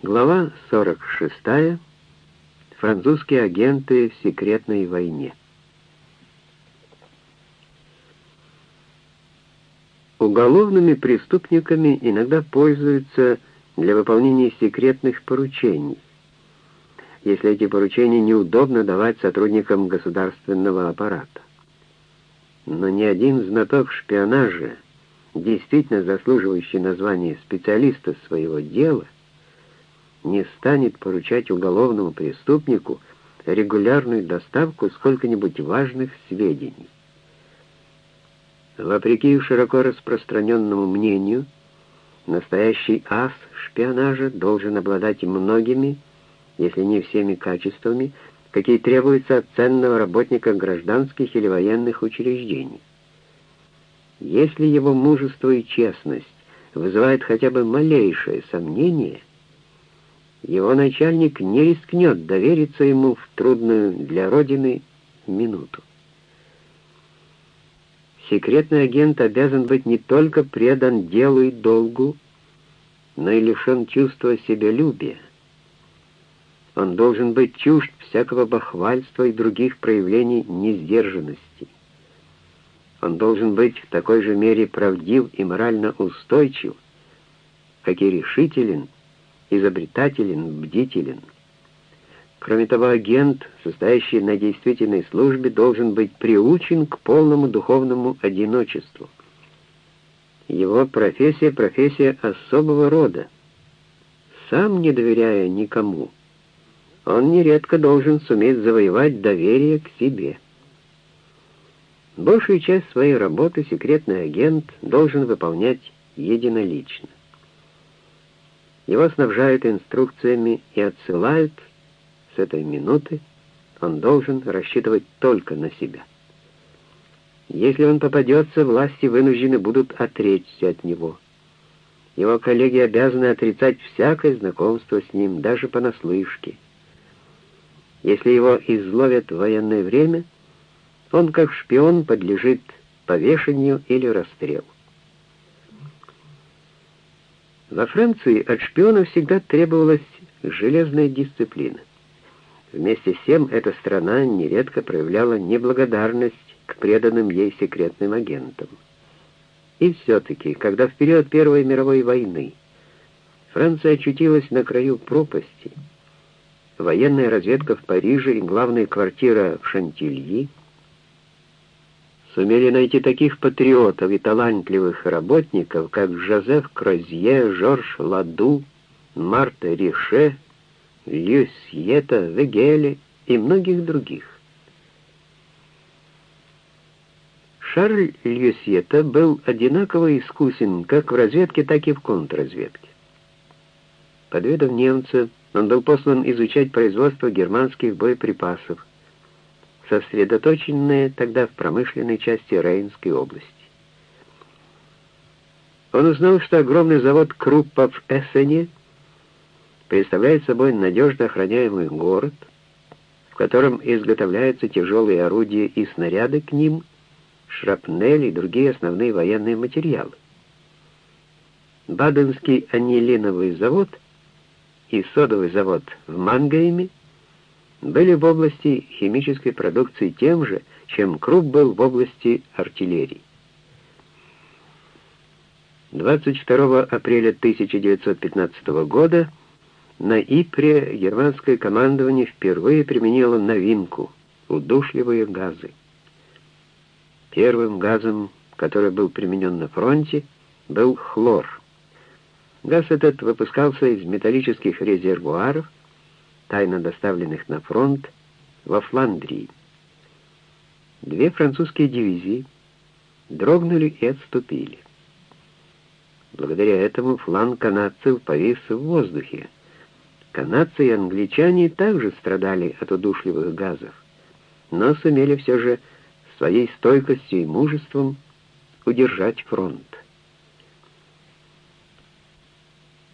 Глава 46. Французские агенты в секретной войне. Уголовными преступниками иногда пользуются для выполнения секретных поручений, если эти поручения неудобно давать сотрудникам государственного аппарата. Но ни один знаток шпионажа, действительно заслуживающий названия специалиста своего дела, не станет поручать уголовному преступнику регулярную доставку сколько-нибудь важных сведений. Вопреки широко распространенному мнению, настоящий ас шпионажа должен обладать многими, если не всеми качествами, какие требуются от ценного работника гражданских или военных учреждений. Если его мужество и честность вызывают хотя бы малейшее сомнение, его начальник не рискнет довериться ему в трудную для Родины минуту. Секретный агент обязан быть не только предан делу и долгу, но и лишен чувства себялюбия. Он должен быть чужд всякого бахвальства и других проявлений несдержанности. Он должен быть в такой же мере правдив и морально устойчив, как и решителен, изобретателен, бдителен. Кроме того, агент, состоящий на действительной службе, должен быть приучен к полному духовному одиночеству. Его профессия — профессия особого рода. Сам не доверяя никому, он нередко должен суметь завоевать доверие к себе. Большую часть своей работы секретный агент должен выполнять единолично. Его снабжают инструкциями и отсылают с этой минуты, он должен рассчитывать только на себя. Если он попадется, власти вынуждены будут отречься от него. Его коллеги обязаны отрицать всякое знакомство с ним, даже понаслышке. Если его изловят в военное время, он как шпион подлежит повешению или расстрелу. Во Франции от шпиона всегда требовалась железная дисциплина. Вместе с тем эта страна нередко проявляла неблагодарность к преданным ей секретным агентам. И все-таки, когда в период Первой мировой войны Франция очутилась на краю пропасти, военная разведка в Париже и главная квартира в Шантильи сумели найти таких патриотов и талантливых работников, как Жозеф Крозье, Жорж Ладу, Марта Рише, Люсьета, Вегеле и многих других. Шарль Люсьета был одинаково искусен как в разведке, так и в контрразведке. Под видом немца он был послан изучать производство германских боеприпасов, сосредоточенное тогда в промышленной части Рейнской области. Он узнал, что огромный завод Круппа в Эссене представляет собой надежно охраняемый город, в котором изготовляются тяжелые орудия и снаряды к ним, шрапнель и другие основные военные материалы. Баденский анилиновый завод и содовый завод в Мангейме были в области химической продукции тем же, чем Круп был в области артиллерии. 22 апреля 1915 года на Ипре германское командование впервые применило новинку — удушливые газы. Первым газом, который был применен на фронте, был хлор. Газ этот выпускался из металлических резервуаров, тайно доставленных на фронт во Фландрии. Две французские дивизии дрогнули и отступили. Благодаря этому фланг канадцев повис в воздухе, Канадцы и англичане также страдали от удушливых газов, но сумели все же своей стойкостью и мужеством удержать фронт.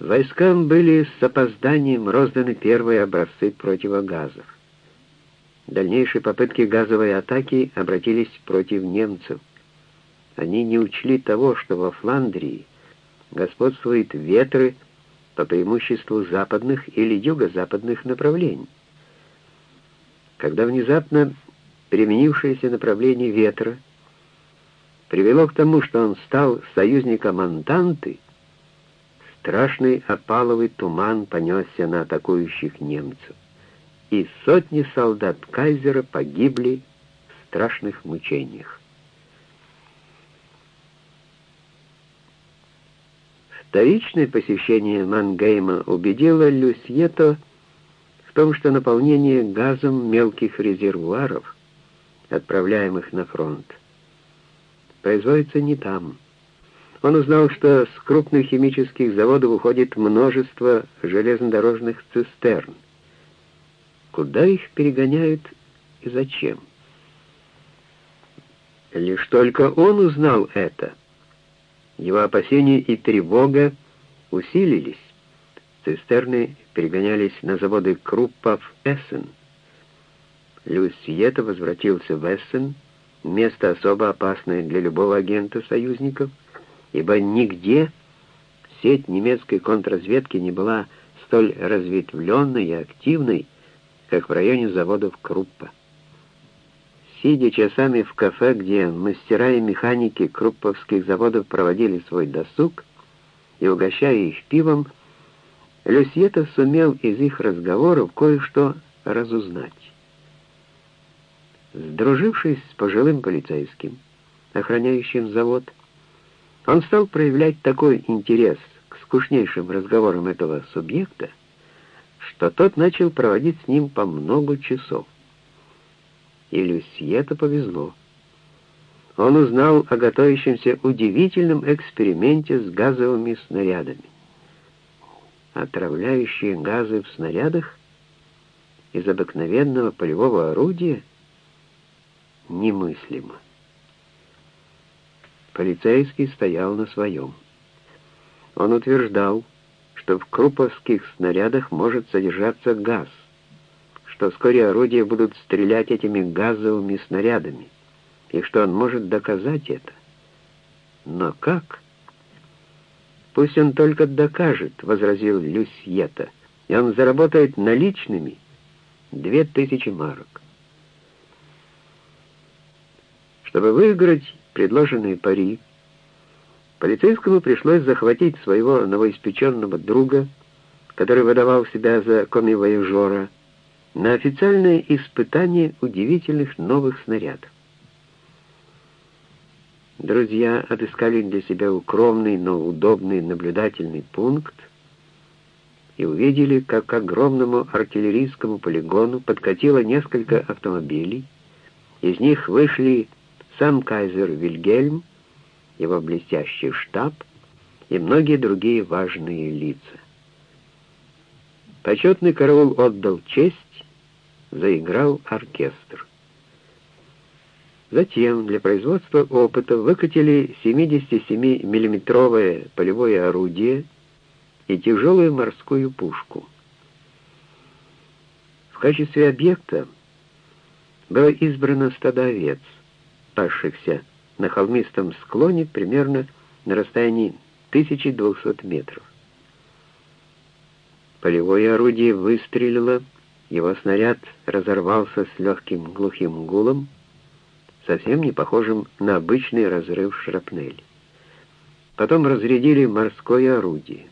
Войскам были с опозданием розданы первые образцы противогазов. Дальнейшие попытки газовой атаки обратились против немцев. Они не учли того, что во Фландрии господствуют ветры, по преимуществу западных или юго-западных направлений. Когда внезапно переменившееся направление ветра привело к тому, что он стал союзником Антанты, страшный опаловый туман понесся на атакующих немцев, и сотни солдат кайзера погибли в страшных мучениях. Вторичное посещение Мангейма убедило Люсьето в том, что наполнение газом мелких резервуаров, отправляемых на фронт, производится не там. Он узнал, что с крупных химических заводов уходит множество железнодорожных цистерн. Куда их перегоняют и зачем? Лишь только он узнал это — его опасения и тревога усилились. Цистерны перегонялись на заводы Круппа в Эссен. Люсьета возвратился в Эссен, место особо опасное для любого агента союзников, ибо нигде сеть немецкой контрразведки не была столь разветвленной и активной, как в районе заводов Круппа. Сидя часами в кафе, где мастера и механики крупповских заводов проводили свой досуг, и угощая их пивом, Люсьета сумел из их разговоров кое-что разузнать. Сдружившись с пожилым полицейским, охраняющим завод, он стал проявлять такой интерес к скучнейшим разговорам этого субъекта, что тот начал проводить с ним по много часов и Люсьето повезло. Он узнал о готовящемся удивительном эксперименте с газовыми снарядами. Отравляющие газы в снарядах из обыкновенного полевого орудия немыслимо. Полицейский стоял на своем. Он утверждал, что в круповских снарядах может содержаться газ, что вскоре орудия будут стрелять этими газовыми снарядами, и что он может доказать это. Но как? Пусть он только докажет, — возразил Люсьета, — и он заработает наличными две тысячи марок. Чтобы выиграть предложенные пари, полицейскому пришлось захватить своего новоиспеченного друга, который выдавал себя за коми-вояжера, на официальное испытание удивительных новых снарядов. Друзья отыскали для себя укромный, но удобный наблюдательный пункт и увидели, как к огромному артиллерийскому полигону подкатило несколько автомобилей. Из них вышли сам кайзер Вильгельм, его блестящий штаб и многие другие важные лица. Почетный караул отдал честь, заиграл оркестр. Затем для производства опыта выкатили 77-миллиметровое полевое орудие и тяжелую морскую пушку. В качестве объекта было избрано стадо овец, пасшихся на холмистом склоне примерно на расстоянии 1200 метров. Полевое орудие выстрелило, его снаряд разорвался с легким глухим гулом, совсем не похожим на обычный разрыв шрапнели. Потом разрядили морское орудие.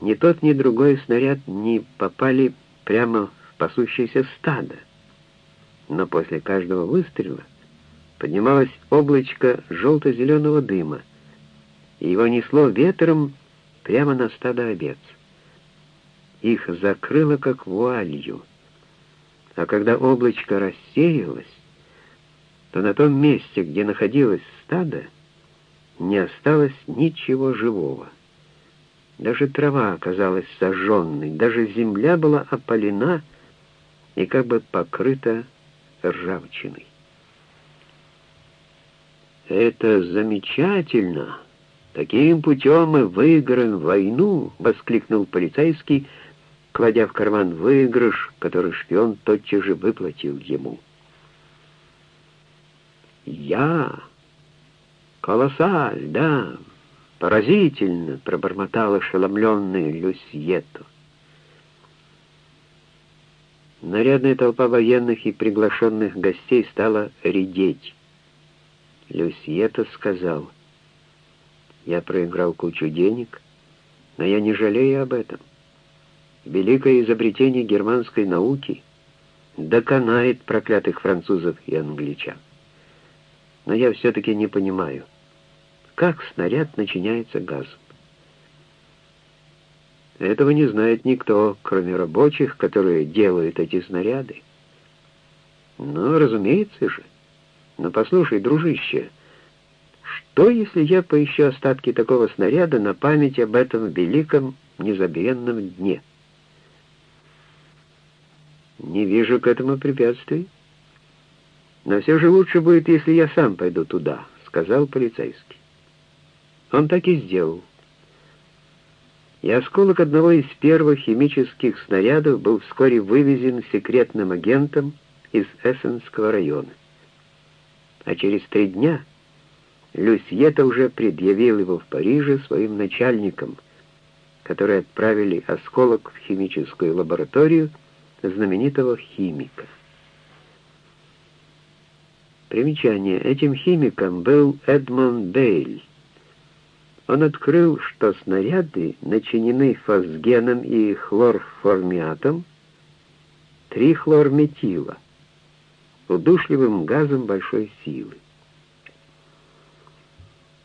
Ни тот, ни другой снаряд не попали прямо в пасущееся стадо, но после каждого выстрела поднималось облачко желто-зеленого дыма, и его несло ветром прямо на стадо овец. Их закрыло как вуалью. А когда облачко рассеялось, то на том месте, где находилось стадо, не осталось ничего живого. Даже трава оказалась сожженной, даже земля была опалена и как бы покрыта ржавчиной. «Это замечательно!» «Таким путем мы выиграем войну!» — воскликнул полицейский, кладя в карман выигрыш, который шпион тотчас же выплатил ему. «Я! Колоссаль, да! «Поразительно!» — пробормотал ошеломленный Люсьету. Нарядная толпа военных и приглашенных гостей стала редеть. Люсьета сказал, «Я проиграл кучу денег, но я не жалею об этом. Великое изобретение германской науки доконает проклятых французов и англичан. Но я все-таки не понимаю, как снаряд начиняется газом. Этого не знает никто, кроме рабочих, которые делают эти снаряды. Ну, разумеется же. Но послушай, дружище, что, если я поищу остатки такого снаряда на память об этом великом незабвенном дне? Не вижу к этому препятствий. Но все же лучше будет, если я сам пойду туда, сказал полицейский. Он так и сделал. И осколок одного из первых химических снарядов был вскоре вывезен секретным агентом из Эссенского района. А через три дня Люсьета уже предъявил его в Париже своим начальникам, которые отправили осколок в химическую лабораторию знаменитого химика. Примечание. Этим химиком был Эдмонд Бейль. Он открыл, что снаряды начинены фосгеном и хлорформиатом, трихлорметила, удушливым газом большой силы.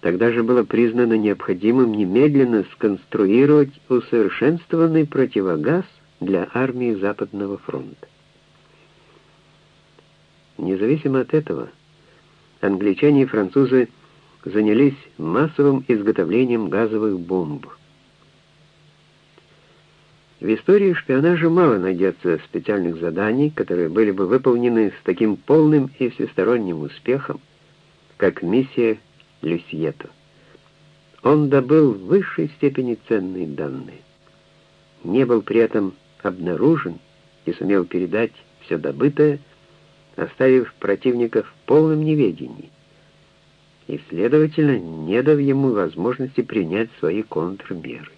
Тогда же было признано необходимым немедленно сконструировать усовершенствованный противогаз для армии Западного фронта. Независимо от этого, англичане и французы занялись массовым изготовлением газовых бомб. В истории шпионажа мало найдется специальных заданий, которые были бы выполнены с таким полным и всесторонним успехом, как миссия Люсьето. Он добыл в высшей степени ценные данные. Не был при этом обнаружен и сумел передать все добытое, оставив противника в полном неведении и, следовательно, не дав ему возможности принять свои контрмеры.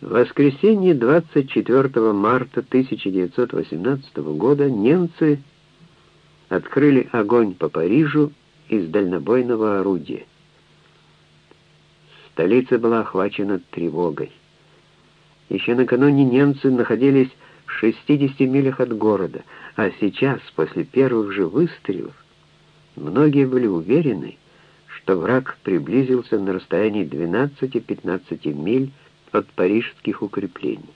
В воскресенье 24 марта 1918 года немцы открыли огонь по Парижу из дальнобойного орудия. Столица была охвачена тревогой. Еще накануне немцы находились в 60 милях от города, а сейчас, после первых же выстрелов, многие были уверены, что враг приблизился на расстоянии 12-15 миль от парижских укреплений.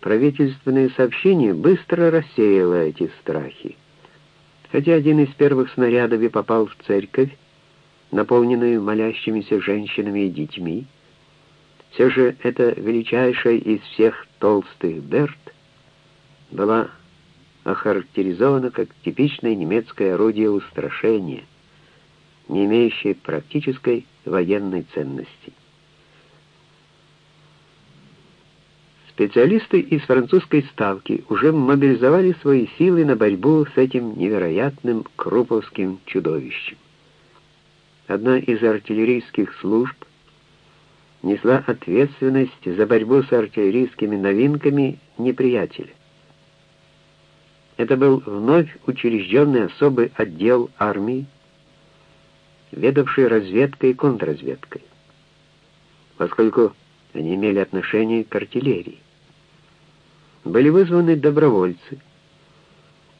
Правительственное сообщение быстро рассеяло эти страхи. Хотя один из первых снарядов и попал в церковь, наполненную молящимися женщинами и детьми, все же эта величайшая из всех толстых Берт была охарактеризована как типичное немецкое орудие устрашения, не имеющее практической военной ценности. Специалисты из французской ставки уже мобилизовали свои силы на борьбу с этим невероятным круповским чудовищем. Одна из артиллерийских служб несла ответственность за борьбу с артиллерийскими новинками неприятеля. Это был вновь учрежденный особый отдел армии, ведавший разведкой и контрразведкой, поскольку они имели отношение к артиллерии. Были вызваны добровольцы,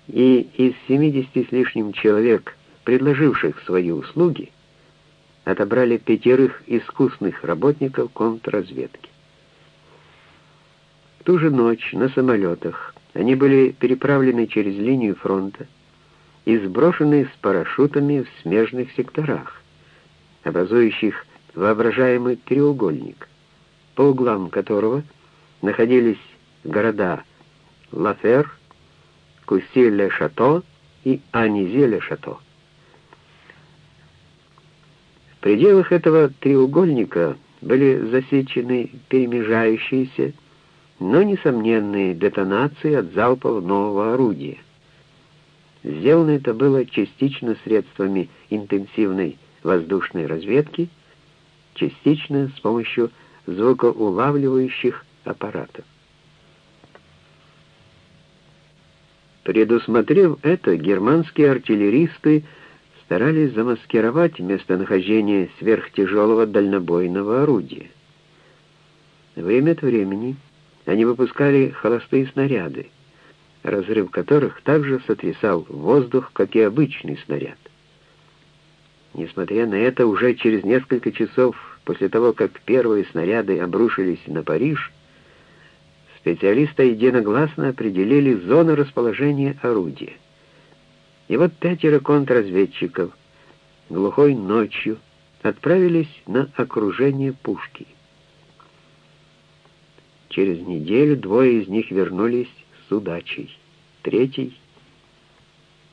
и из 70 с лишним человек, предложивших свои услуги, отобрали пятерых искусных работников контрразведки. В ту же ночь на самолетах они были переправлены через линию фронта и сброшены с парашютами в смежных секторах, образующих воображаемый треугольник, по углам которого находились города Лафер, Кусси-ле-Шато и Анизе-ле-Шато. В пределах этого треугольника были засечены перемежающиеся, но несомненные детонации от залпов нового орудия. Сделано это было частично средствами интенсивной воздушной разведки, частично с помощью звукоулавливающих аппаратов. Предусмотрев это, германские артиллеристы старались замаскировать местонахождение сверхтяжелого дальнобойного орудия. Время от времени они выпускали холостые снаряды, разрыв которых также сотрясал воздух, как и обычный снаряд. Несмотря на это, уже через несколько часов после того, как первые снаряды обрушились на Париж, специалисты единогласно определили зону расположения орудия. И вот пятеро контрразведчиков глухой ночью отправились на окружение пушки. Через неделю двое из них вернулись с удачей. Третий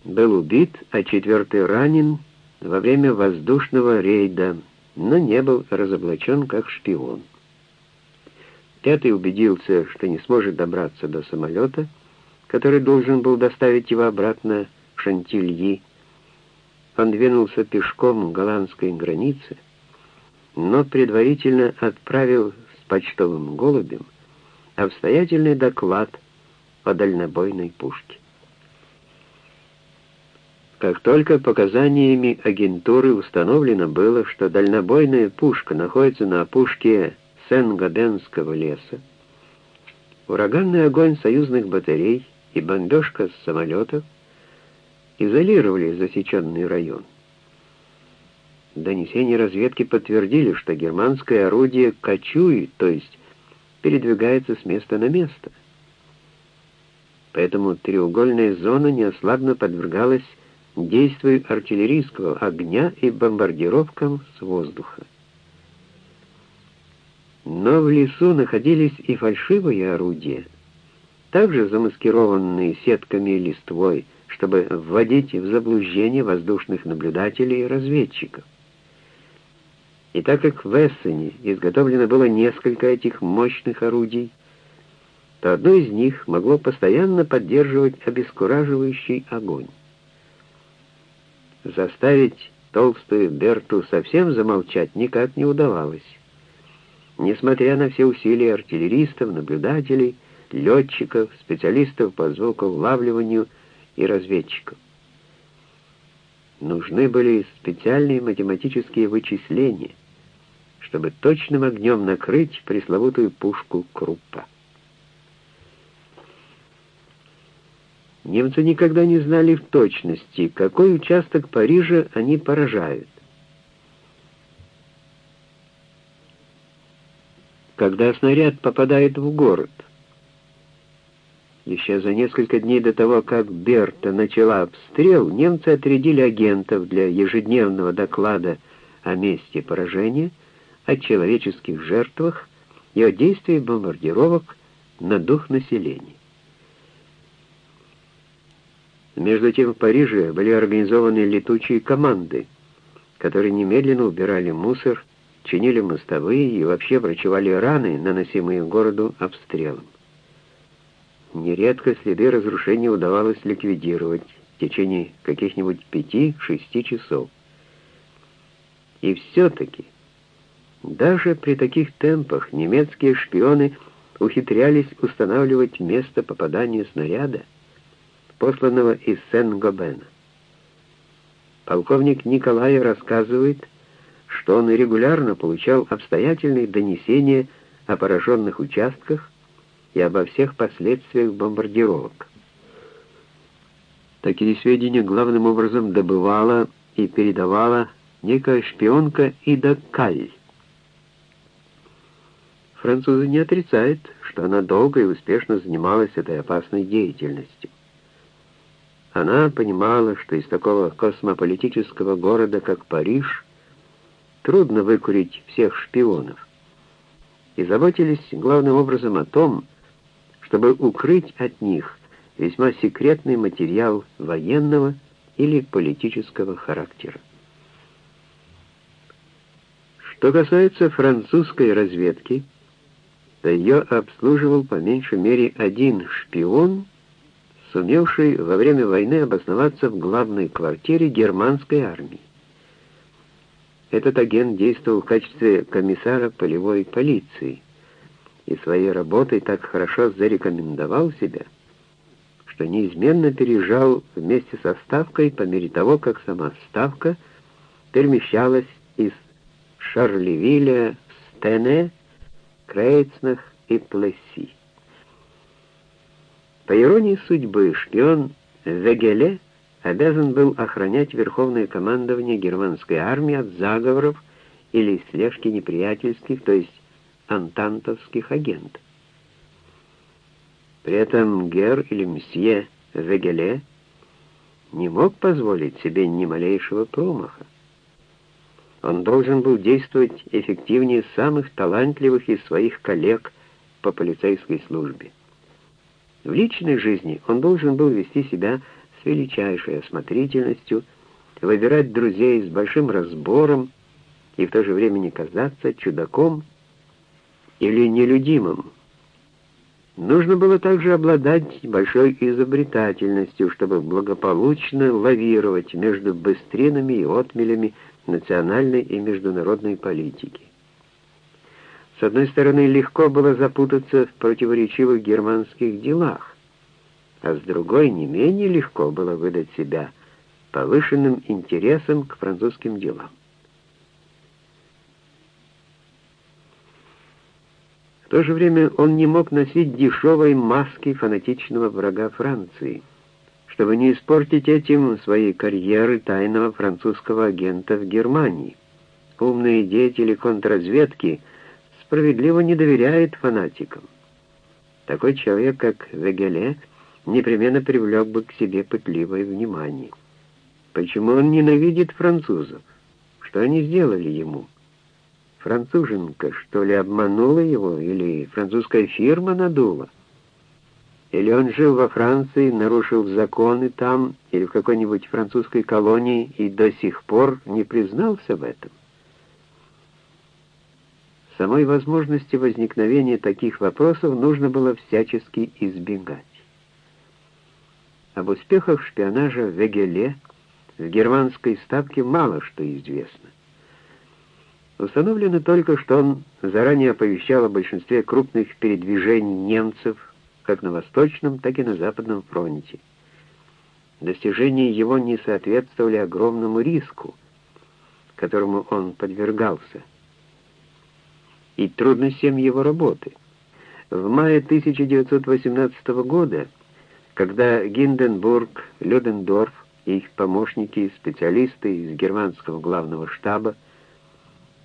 был убит, а четвертый ранен во время воздушного рейда, но не был разоблачен как шпион. Пятый убедился, что не сможет добраться до самолета, который должен был доставить его обратно в Шантильи. Он двинулся пешком к голландской границе, но предварительно отправил с почтовым голубем обстоятельный доклад о дальнобойной пушке. Как только показаниями агентуры установлено было, что дальнобойная пушка находится на опушке Сен-Гаденского леса, ураганный огонь союзных батарей и бомбежка с самолетов изолировали засеченный район. Донесения разведки подтвердили, что германское орудие кочует, то есть передвигается с места на место. Поэтому треугольная зона неослабно подвергалась действию артиллерийского огня и бомбардировкам с воздуха. Но в лесу находились и фальшивые орудия, также замаскированные сетками и листвой, чтобы вводить в заблуждение воздушных наблюдателей и разведчиков. И так как в Эссене изготовлено было несколько этих мощных орудий, то одно из них могло постоянно поддерживать обескураживающий огонь. Заставить толстую Берту совсем замолчать никак не удавалось. Несмотря на все усилия артиллеристов, наблюдателей, летчиков, специалистов по звукоулавливанию и разведчиков. Нужны были специальные математические вычисления, чтобы точным огнем накрыть пресловутую пушку Круппа. Немцы никогда не знали в точности, какой участок Парижа они поражают. Когда снаряд попадает в город, еще за несколько дней до того, как Берта начала обстрел, немцы отрядили агентов для ежедневного доклада о месте поражения, о человеческих жертвах и о действии бомбардировок на дух населения. Между тем в Париже были организованы летучие команды, которые немедленно убирали мусор, чинили мостовые и вообще врачевали раны, наносимые городу обстрелом. Нередко следы разрушения удавалось ликвидировать в течение каких-нибудь пяти-шести часов. И все-таки, даже при таких темпах немецкие шпионы ухитрялись устанавливать место попадания снаряда, посланного из Сен-Гобена. Полковник Николай рассказывает, что он регулярно получал обстоятельные донесения о пораженных участках и обо всех последствиях бомбардировок. Такие сведения главным образом добывала и передавала некая шпионка Ида Каль. Французы не отрицают, что она долго и успешно занималась этой опасной деятельностью. Она понимала, что из такого космополитического города, как Париж, трудно выкурить всех шпионов, и заботились главным образом о том, чтобы укрыть от них весьма секретный материал военного или политического характера. Что касается французской разведки, то ее обслуживал по меньшей мере один шпион сумевший во время войны обосноваться в главной квартире германской армии. Этот агент действовал в качестве комиссара полевой полиции и своей работой так хорошо зарекомендовал себя, что неизменно переезжал вместе со Ставкой по мере того, как сама Ставка перемещалась из Шарлевиля в Стене, Крейцнах и Плесси. По иронии судьбы, шпион Вегеле обязан был охранять верховное командование германской армии от заговоров или слежки неприятельских, то есть антантовских агентов. При этом Гер или мсье Вегеле не мог позволить себе ни малейшего промаха. Он должен был действовать эффективнее самых талантливых из своих коллег по полицейской службе. В личной жизни он должен был вести себя с величайшей осмотрительностью, выбирать друзей с большим разбором и в то же время не казаться чудаком или нелюдимым. Нужно было также обладать большой изобретательностью, чтобы благополучно лавировать между быстринами и отмелями национальной и международной политики. С одной стороны, легко было запутаться в противоречивых германских делах, а с другой не менее легко было выдать себя повышенным интересом к французским делам. В то же время он не мог носить дешевой маски фанатичного врага Франции, чтобы не испортить этим своей карьеры тайного французского агента в Германии. Умные деятели контрразведки справедливо не доверяют фанатикам. Такой человек, как Вегеле, непременно привлек бы к себе пытливое внимание. Почему он ненавидит французов? Что они сделали ему? Француженка, что ли, обманула его, или французская фирма надула? Или он жил во Франции, нарушил законы там, или в какой-нибудь французской колонии и до сих пор не признался в этом? Самой возможности возникновения таких вопросов нужно было всячески избегать. Об успехах шпионажа в Вегеле в германской ставке мало что известно. Установлено только, что он заранее оповещал о большинстве крупных передвижений немцев как на Восточном, так и на Западном фронте. Достижения его не соответствовали огромному риску, которому он подвергался, и трудностям его работы. В мае 1918 года, когда Гинденбург, Людендорф и их помощники, специалисты из германского главного штаба,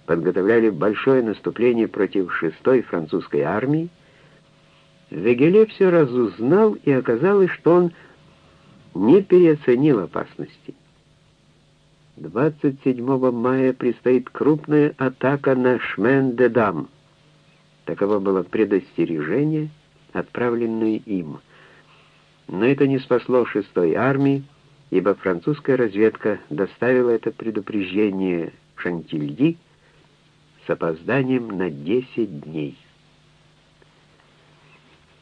подготовляли большое наступление против 6-й французской армии, Вегеле все разузнал, и оказалось, что он не переоценил опасности. 27 мая предстоит крупная атака на Шмен-де-Дам. Таково было предостережение, отправленное им. Но это не спасло шестой армии, ибо французская разведка доставила это предупреждение Шантильи, с опозданием на 10 дней.